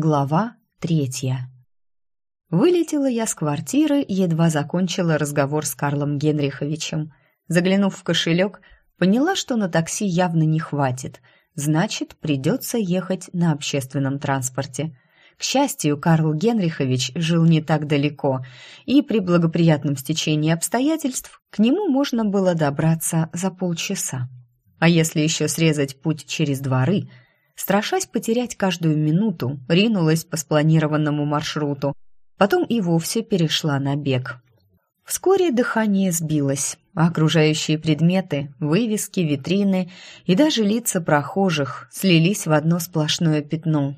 Глава третья. Вылетела я с квартиры, едва закончила разговор с Карлом Генриховичем. Заглянув в кошелек, поняла, что на такси явно не хватит, значит, придется ехать на общественном транспорте. К счастью, Карл Генрихович жил не так далеко, и при благоприятном стечении обстоятельств к нему можно было добраться за полчаса. А если еще срезать путь через дворы – страшась потерять каждую минуту, ринулась по спланированному маршруту, потом и вовсе перешла на бег. Вскоре дыхание сбилось, а окружающие предметы, вывески, витрины и даже лица прохожих слились в одно сплошное пятно.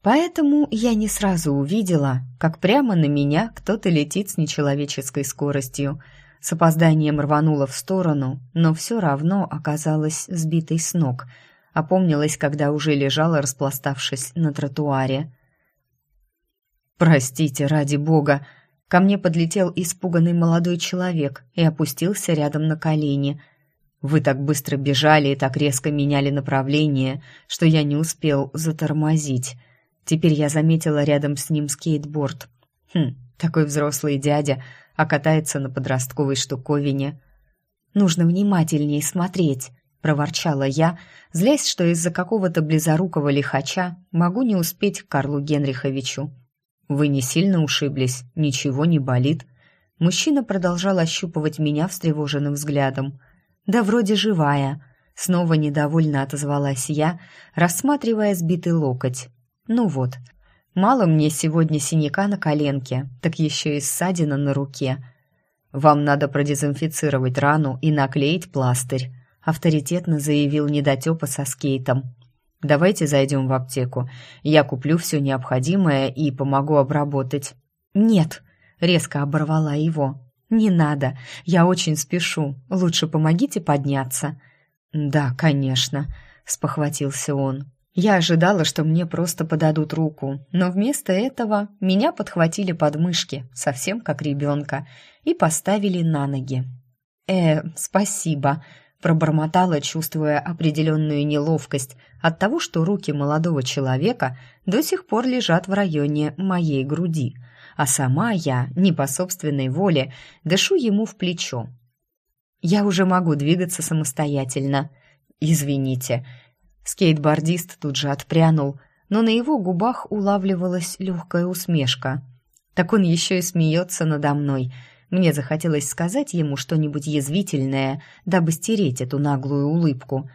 Поэтому я не сразу увидела, как прямо на меня кто-то летит с нечеловеческой скоростью. С опозданием рванула в сторону, но все равно оказалась сбитой с ног – Опомнилась, когда уже лежала, распластавшись на тротуаре. «Простите, ради бога!» Ко мне подлетел испуганный молодой человек и опустился рядом на колени. «Вы так быстро бежали и так резко меняли направление, что я не успел затормозить. Теперь я заметила рядом с ним скейтборд. Хм, такой взрослый дядя, а катается на подростковой штуковине. Нужно внимательнее смотреть», проворчала я, злясь, что из-за какого-то близорукого лихача могу не успеть к Карлу Генриховичу. «Вы не сильно ушиблись? Ничего не болит?» Мужчина продолжал ощупывать меня встревоженным взглядом. «Да вроде живая», — снова недовольно отозвалась я, рассматривая сбитый локоть. «Ну вот, мало мне сегодня синяка на коленке, так еще и ссадина на руке. Вам надо продезинфицировать рану и наклеить пластырь», авторитетно заявил недотепа со скейтом. «Давайте зайдем в аптеку. Я куплю все необходимое и помогу обработать». «Нет», — резко оборвала его. «Не надо. Я очень спешу. Лучше помогите подняться». «Да, конечно», — спохватился он. Я ожидала, что мне просто подадут руку, но вместо этого меня подхватили подмышки, совсем как ребенка, и поставили на ноги. «Э, спасибо», пробормотала, чувствуя определенную неловкость от того, что руки молодого человека до сих пор лежат в районе моей груди, а сама я, не по собственной воле, дышу ему в плечо. Я уже могу двигаться самостоятельно. Извините. Скейтбордист тут же отпрянул, но на его губах улавливалась легкая усмешка. Так он еще и смеется надо мной — мне захотелось сказать ему что-нибудь язвительное, дабы стереть эту наглую улыбку.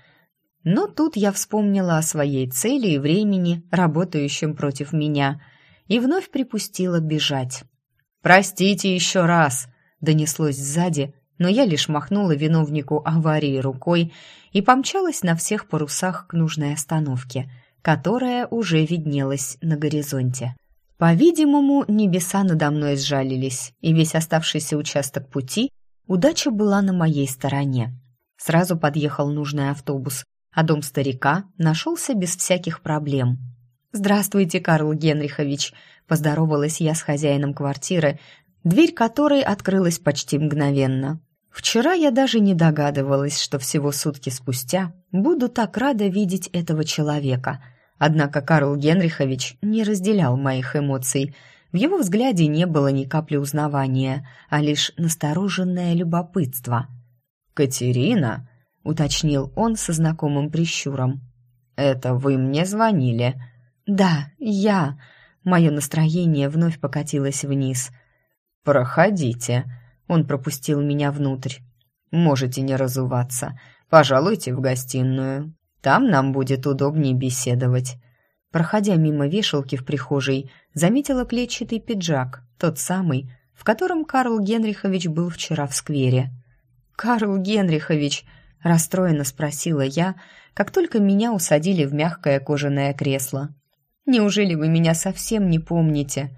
Но тут я вспомнила о своей цели и времени, работающем против меня, и вновь припустила бежать. «Простите еще раз!» — донеслось сзади, но я лишь махнула виновнику аварии рукой и помчалась на всех парусах к нужной остановке, которая уже виднелась на горизонте. По-видимому, небеса надо мной сжалились, и весь оставшийся участок пути удача была на моей стороне. Сразу подъехал нужный автобус, а дом старика нашелся без всяких проблем. «Здравствуйте, Карл Генрихович!» – поздоровалась я с хозяином квартиры, дверь которой открылась почти мгновенно. Вчера я даже не догадывалась, что всего сутки спустя буду так рада видеть этого человека – Однако Карл Генрихович не разделял моих эмоций. В его взгляде не было ни капли узнавания, а лишь настороженное любопытство. «Катерина?» — уточнил он со знакомым прищуром. «Это вы мне звонили?» «Да, я». Мое настроение вновь покатилось вниз. «Проходите». Он пропустил меня внутрь. «Можете не разуваться. Пожалуйте в гостиную. Там нам будет удобнее беседовать. Проходя мимо вешалки в прихожей, заметила клетчатый пиджак, тот самый, в котором Карл Генрихович был вчера в сквере. «Карл Генрихович!» – расстроенно спросила я, как только меня усадили в мягкое кожаное кресло. «Неужели вы меня совсем не помните?»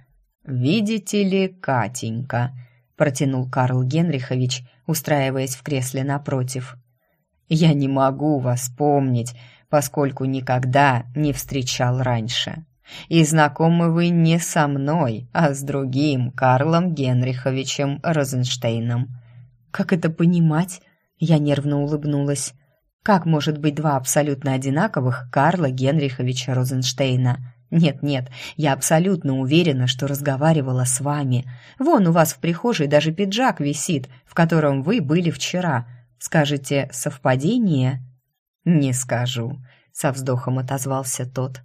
«Видите ли, Катенька», – протянул Карл Генрихович, устраиваясь в кресле напротив. Я не могу вас помнить, поскольку никогда не встречал раньше. И знакомы вы не со мной, а с другим Карлом Генриховичем Розенштейном. Как это понимать? Я нервно улыбнулась. Как может быть два абсолютно одинаковых Карла Генриховича Розенштейна? Нет-нет, я абсолютно уверена, что разговаривала с вами. Вон у вас в прихожей даже пиджак висит, в котором вы были вчера. Скажете, совпадение? Не скажу, со вздохом отозвался тот.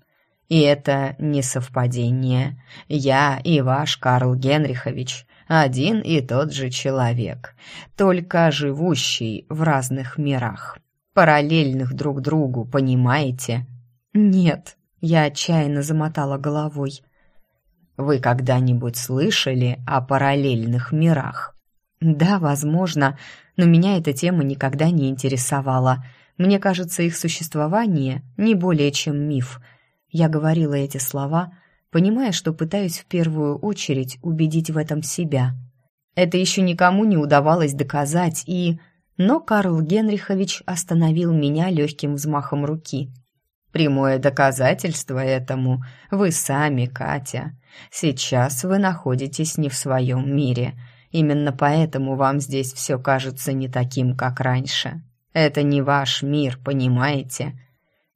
И это не совпадение. Я и ваш Карл Генрихович один и тот же человек, только живущий в разных мирах, параллельных друг другу, понимаете? Нет, я отчаянно замотала головой. Вы когда-нибудь слышали о параллельных мирах? Да, возможно, но меня эта тема никогда не интересовала. Мне кажется, их существование не более чем миф. Я говорила эти слова, понимая, что пытаюсь в первую очередь убедить в этом себя. Это еще никому не удавалось доказать, и... Но Карл Генрихович остановил меня легким взмахом руки – Прямое доказательство этому вы сами, Катя. Сейчас вы находитесь не в своем мире. Именно поэтому вам здесь все кажется не таким, как раньше. Это не ваш мир, понимаете?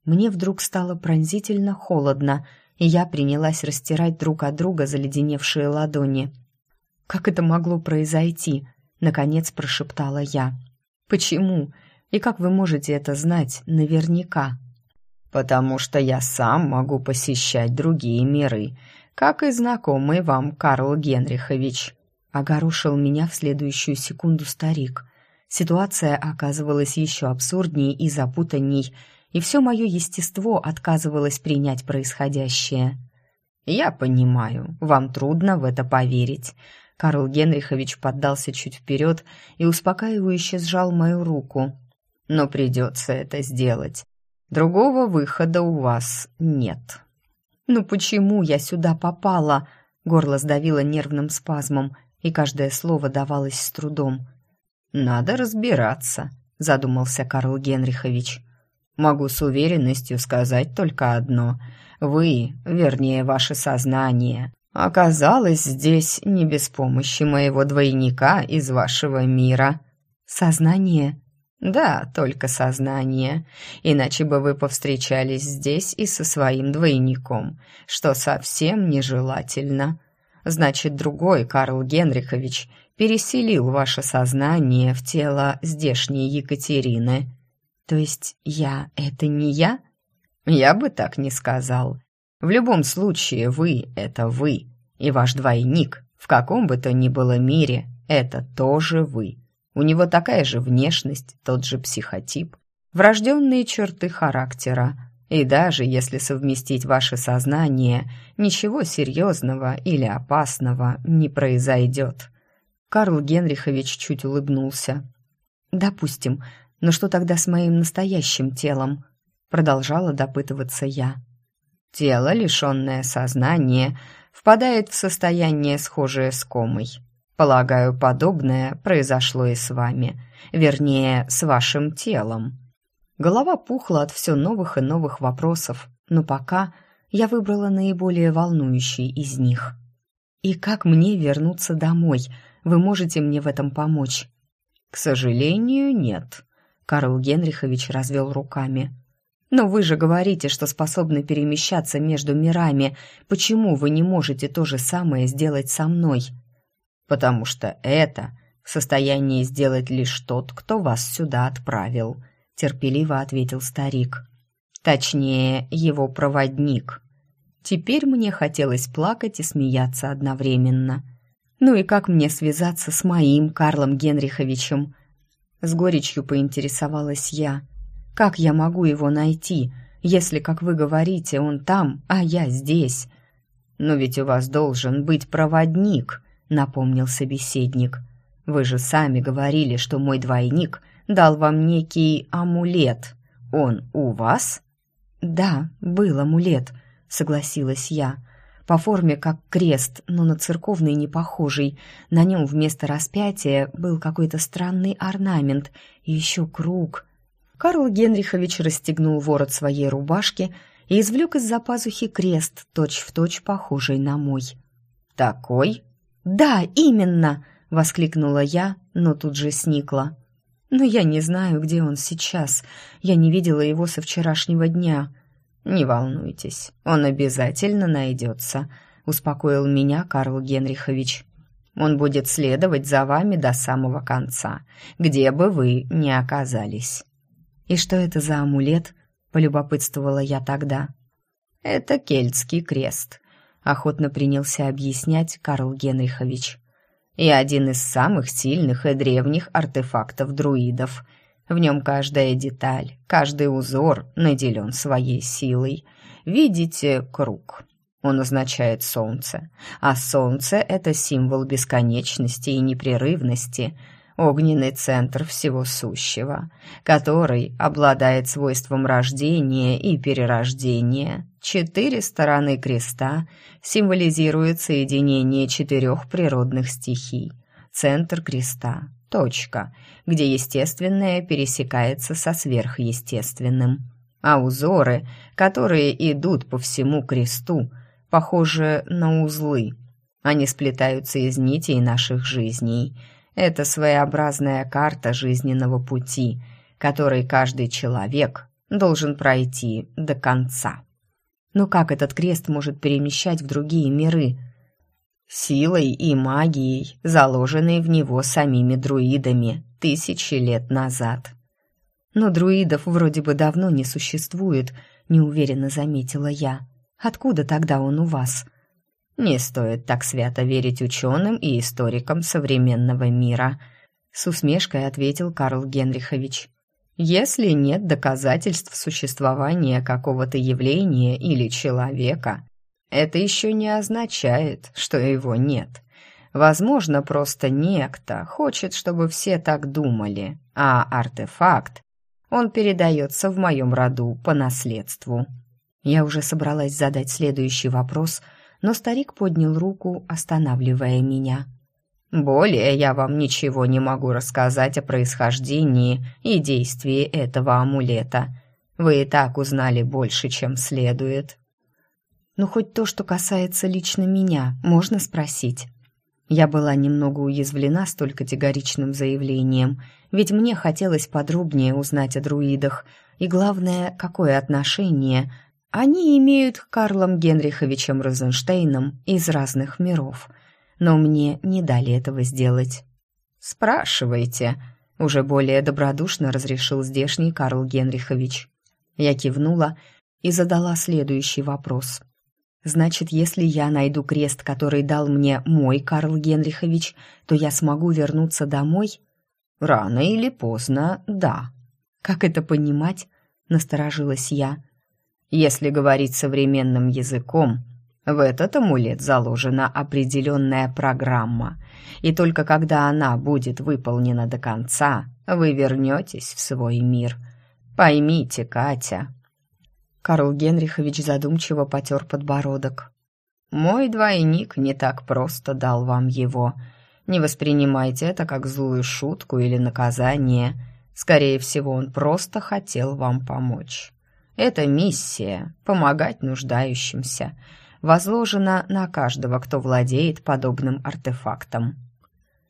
Мне вдруг стало пронзительно холодно, и я принялась растирать друг от друга заледеневшие ладони. «Как это могло произойти?» — наконец прошептала я. «Почему? И как вы можете это знать наверняка?» потому что я сам могу посещать другие миры, как и знакомый вам Карл Генрихович». Огорошил меня в следующую секунду старик. Ситуация оказывалась еще абсурднее и запутанней, и все мое естество отказывалось принять происходящее. «Я понимаю, вам трудно в это поверить». Карл Генрихович поддался чуть вперед и успокаивающе сжал мою руку. «Но придется это сделать. Другого выхода у вас нет». «Ну почему я сюда попала?» Горло сдавило нервным спазмом, и каждое слово давалось с трудом. «Надо разбираться», — задумался Карл Генрихович. «Могу с уверенностью сказать только одно. Вы, вернее, ваше сознание, оказалось здесь не без помощи моего двойника из вашего мира». «Сознание?» Да, только сознание. Иначе бы вы повстречались здесь и со своим двойником, что совсем нежелательно. Значит, другой Карл Генрихович переселил ваше сознание в тело здешней Екатерины. То есть я — это не я? Я бы так не сказал. В любом случае, вы — это вы, и ваш двойник, в каком бы то ни было мире, это тоже вы. У него такая же внешность, тот же психотип, врожденные черты характера. И даже если совместить ваше сознание, ничего серьезного или опасного не произойдет. Карл Генрихович чуть улыбнулся. «Допустим, но что тогда с моим настоящим телом?» Продолжала допытываться я. «Тело, лишенное сознания, впадает в состояние, схожее с комой. Полагаю, подобное произошло и с вами, вернее, с вашим телом. Голова пухла от все новых и новых вопросов, но пока я выбрала наиболее волнующий из них. И как мне вернуться домой? Вы можете мне в этом помочь? К сожалению, нет. Карл Генрихович развел руками. Но вы же говорите, что способны перемещаться между мирами. Почему вы не можете то же самое сделать со мной? потому что это в состоянии сделать лишь тот, кто вас сюда отправил», — терпеливо ответил старик. «Точнее, его проводник». Теперь мне хотелось плакать и смеяться одновременно. Ну и как мне связаться с моим Карлом Генриховичем? С горечью поинтересовалась я. Как я могу его найти, если, как вы говорите, он там, а я здесь? Но ведь у вас должен быть проводник, напомнил собеседник. Вы же сами говорили, что мой двойник дал вам некий амулет. Он у вас? Да, был амулет, согласилась я. По форме как крест, но на церковный не похожий. На нем вместо распятия был какой-то странный орнамент и еще круг. Карл Генрихович расстегнул ворот своей рубашки и извлек из-за пазухи крест, точь-в-точь точь похожий на мой. «Такой?» «Да, именно!» — воскликнула я, но тут же сникла. «Но я не знаю, где он сейчас. Я не видела его со вчерашнего дня». «Не волнуйтесь, он обязательно найдется», — успокоил меня Карл Генрихович. «Он будет следовать за вами до самого конца, где бы вы ни оказались». «И что это за амулет?» — полюбопытствовала я тогда. «Это кельтский крест», — охотно принялся объяснять Карл Генрихович. «И один из самых сильных и древних артефактов друидов — в нем каждая деталь, каждый узор наделен своей силой. Видите круг? Он означает солнце. А солнце — это символ бесконечности и непрерывности, огненный центр всего сущего, который обладает свойством рождения и перерождения. Четыре стороны креста символизируют соединение четырех природных стихий. Центр креста точка, где естественное пересекается со сверхъестественным. А узоры, которые идут по всему кресту, похожи на узлы. Они сплетаются из нитей наших жизней. Это своеобразная карта жизненного пути, который каждый человек должен пройти до конца. Но как этот крест может перемещать в другие миры – силой и магией, заложенной в него самими друидами тысячи лет назад. Но друидов вроде бы давно не существует, неуверенно заметила я. Откуда тогда он у вас? Не стоит так свято верить ученым и историкам современного мира, с усмешкой ответил Карл Генрихович. Если нет доказательств существования какого-то явления или человека, это еще не означает, что его нет. Возможно, просто некто хочет, чтобы все так думали, а артефакт, он передается в моем роду по наследству. Я уже собралась задать следующий вопрос, но старик поднял руку, останавливая меня. «Более я вам ничего не могу рассказать о происхождении и действии этого амулета. Вы и так узнали больше, чем следует». Ну, хоть то, что касается лично меня, можно спросить. Я была немного уязвлена столь категоричным заявлением, ведь мне хотелось подробнее узнать о друидах, и главное, какое отношение они имеют Карлом Генриховичем Розенштейном из разных миров. Но мне не дали этого сделать. «Спрашивайте», — уже более добродушно разрешил здешний Карл Генрихович. Я кивнула и задала следующий вопрос. Значит, если я найду крест, который дал мне мой Карл Генрихович, то я смогу вернуться домой? Рано или поздно, да. Как это понимать? Насторожилась я. Если говорить современным языком, в этот амулет заложена определенная программа, и только когда она будет выполнена до конца, вы вернетесь в свой мир. Поймите, Катя, Карл Генрихович задумчиво потер подбородок. «Мой двойник не так просто дал вам его. Не воспринимайте это как злую шутку или наказание. Скорее всего, он просто хотел вам помочь. Эта миссия — помогать нуждающимся — возложена на каждого, кто владеет подобным артефактом.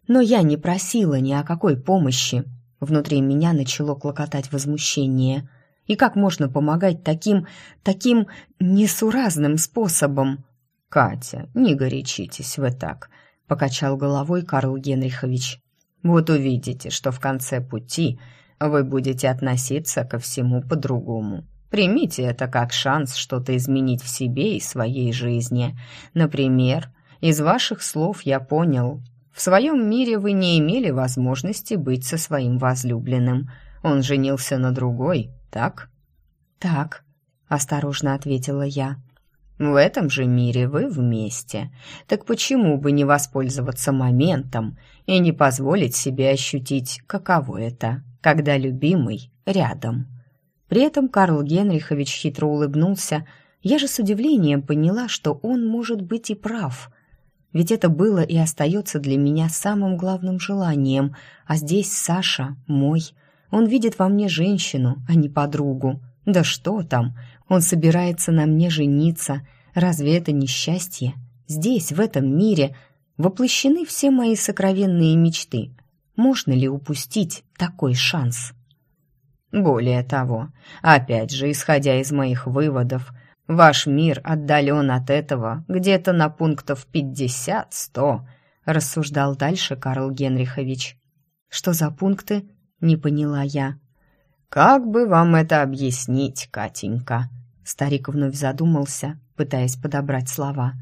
Но я не просила ни о какой помощи. Внутри меня начало клокотать возмущение — и как можно помогать таким, таким несуразным способом? Катя, не горячитесь вы так, покачал головой Карл Генрихович. Вот увидите, что в конце пути вы будете относиться ко всему по-другому. Примите это как шанс что-то изменить в себе и своей жизни. Например, из ваших слов я понял, в своем мире вы не имели возможности быть со своим возлюбленным. Он женился на другой, так?» «Так», — осторожно ответила я. «В этом же мире вы вместе. Так почему бы не воспользоваться моментом и не позволить себе ощутить, каково это, когда любимый рядом?» При этом Карл Генрихович хитро улыбнулся. Я же с удивлением поняла, что он может быть и прав. Ведь это было и остается для меня самым главным желанием, а здесь Саша мой — он видит во мне женщину, а не подругу. Да что там? Он собирается на мне жениться. Разве это не счастье? Здесь, в этом мире, воплощены все мои сокровенные мечты. Можно ли упустить такой шанс? Более того, опять же, исходя из моих выводов, ваш мир отдален от этого где-то на пунктов пятьдесят-сто, рассуждал дальше Карл Генрихович. Что за пункты? Не поняла я. Как бы вам это объяснить, Катенька? Старик вновь задумался, пытаясь подобрать слова.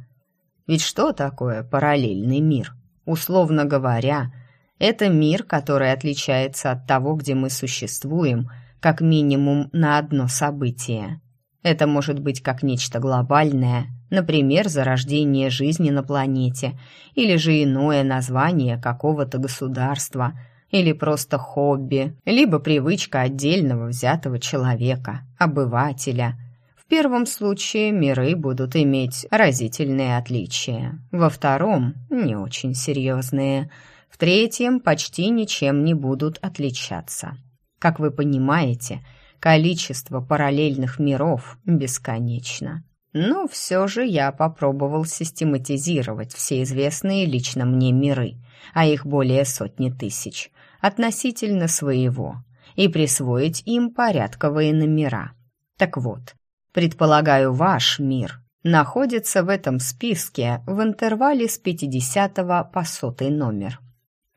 Ведь что такое параллельный мир? Условно говоря, это мир, который отличается от того, где мы существуем, как минимум на одно событие. Это может быть как нечто глобальное, например, зарождение жизни на планете, или же иное название какого-то государства, или просто хобби, либо привычка отдельного взятого человека, обывателя. В первом случае миры будут иметь разительные отличия, во втором – не очень серьезные, в третьем почти ничем не будут отличаться. Как вы понимаете, количество параллельных миров бесконечно. Но все же я попробовал систематизировать все известные лично мне миры, а их более сотни тысяч, относительно своего, и присвоить им порядковые номера. Так вот, предполагаю, ваш мир находится в этом списке в интервале с 50 по сотый номер.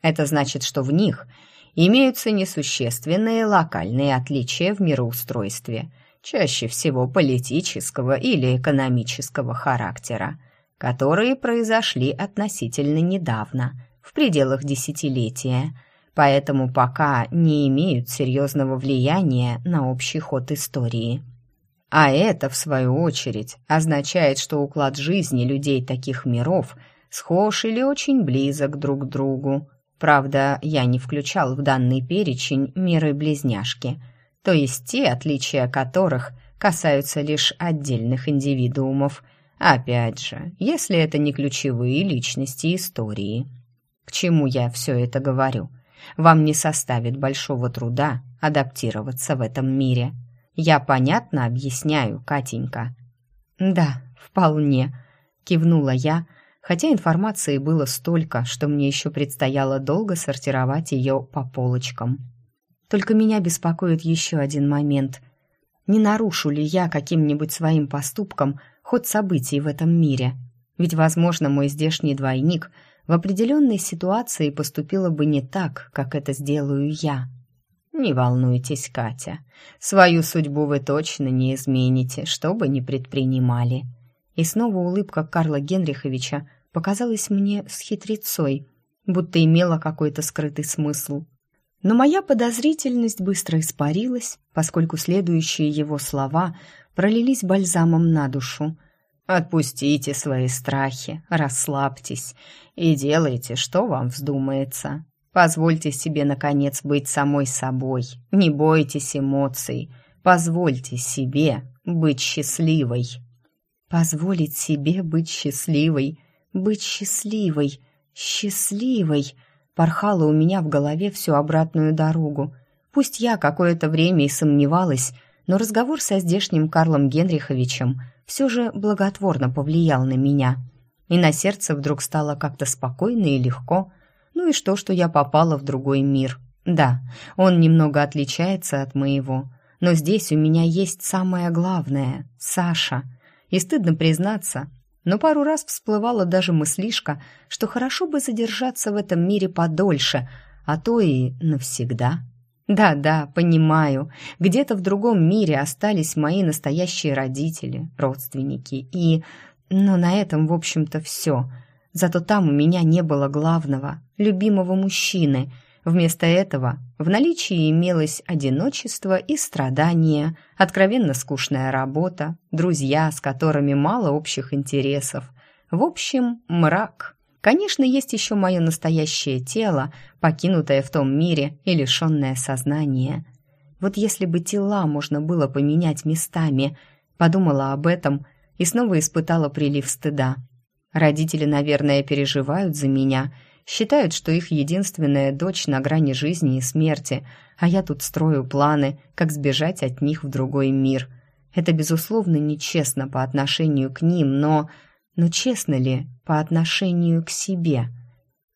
Это значит, что в них – имеются несущественные локальные отличия в мироустройстве, чаще всего политического или экономического характера, которые произошли относительно недавно, в пределах десятилетия, поэтому пока не имеют серьезного влияния на общий ход истории. А это, в свою очередь, означает, что уклад жизни людей таких миров схож или очень близок друг к другу, Правда, я не включал в данный перечень миры-близняшки, то есть те отличия которых касаются лишь отдельных индивидуумов. Опять же, если это не ключевые личности истории. К чему я все это говорю? Вам не составит большого труда адаптироваться в этом мире. Я понятно объясняю, Катенька. Да, вполне, кивнула я, хотя информации было столько, что мне еще предстояло долго сортировать ее по полочкам. Только меня беспокоит еще один момент. Не нарушу ли я каким-нибудь своим поступком ход событий в этом мире? Ведь, возможно, мой здешний двойник в определенной ситуации поступила бы не так, как это сделаю я. Не волнуйтесь, Катя. Свою судьбу вы точно не измените, что бы ни предпринимали. И снова улыбка Карла Генриховича показалась мне с хитрецой, будто имела какой-то скрытый смысл. Но моя подозрительность быстро испарилась, поскольку следующие его слова пролились бальзамом на душу. «Отпустите свои страхи, расслабьтесь и делайте, что вам вздумается. Позвольте себе, наконец, быть самой собой, не бойтесь эмоций, позвольте себе быть счастливой». «Позволить себе быть счастливой», быть счастливой, счастливой, порхала у меня в голове всю обратную дорогу. Пусть я какое-то время и сомневалась, но разговор со здешним Карлом Генриховичем все же благотворно повлиял на меня. И на сердце вдруг стало как-то спокойно и легко. Ну и что, что я попала в другой мир? Да, он немного отличается от моего, но здесь у меня есть самое главное — Саша. И стыдно признаться, но пару раз всплывала даже мыслишка, что хорошо бы задержаться в этом мире подольше, а то и навсегда. Да-да, понимаю, где-то в другом мире остались мои настоящие родители, родственники, и... Но на этом, в общем-то, все. Зато там у меня не было главного, любимого мужчины — Вместо этого в наличии имелось одиночество и страдания, откровенно скучная работа, друзья, с которыми мало общих интересов. В общем, мрак. Конечно, есть еще мое настоящее тело, покинутое в том мире и лишенное сознания. Вот если бы тела можно было поменять местами, подумала об этом и снова испытала прилив стыда. Родители, наверное, переживают за меня – считают, что их единственная дочь на грани жизни и смерти, а я тут строю планы, как сбежать от них в другой мир. Это, безусловно, нечестно по отношению к ним, но... Но честно ли по отношению к себе?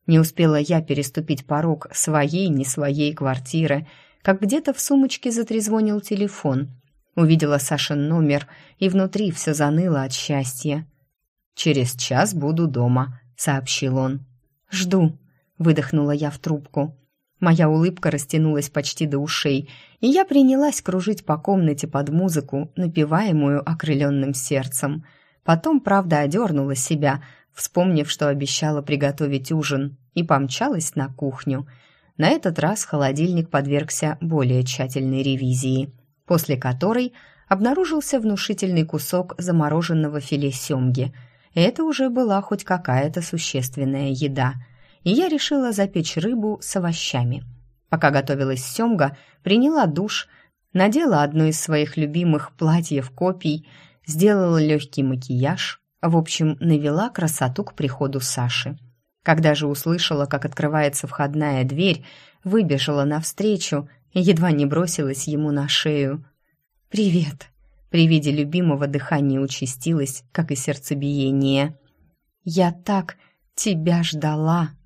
Не успела я переступить порог своей, не своей квартиры, как где-то в сумочке затрезвонил телефон. Увидела Сашин номер, и внутри все заныло от счастья. «Через час буду дома», — сообщил он. «Жду», — выдохнула я в трубку. Моя улыбка растянулась почти до ушей, и я принялась кружить по комнате под музыку, напеваемую окрыленным сердцем. Потом, правда, одернула себя, вспомнив, что обещала приготовить ужин, и помчалась на кухню. На этот раз холодильник подвергся более тщательной ревизии, после которой обнаружился внушительный кусок замороженного филе семги. Это уже была хоть какая-то существенная еда — и я решила запечь рыбу с овощами. Пока готовилась семга, приняла душ, надела одно из своих любимых платьев-копий, сделала легкий макияж, в общем, навела красоту к приходу Саши. Когда же услышала, как открывается входная дверь, выбежала навстречу и едва не бросилась ему на шею. «Привет!» При виде любимого дыхание участилось, как и сердцебиение. «Я так тебя ждала!»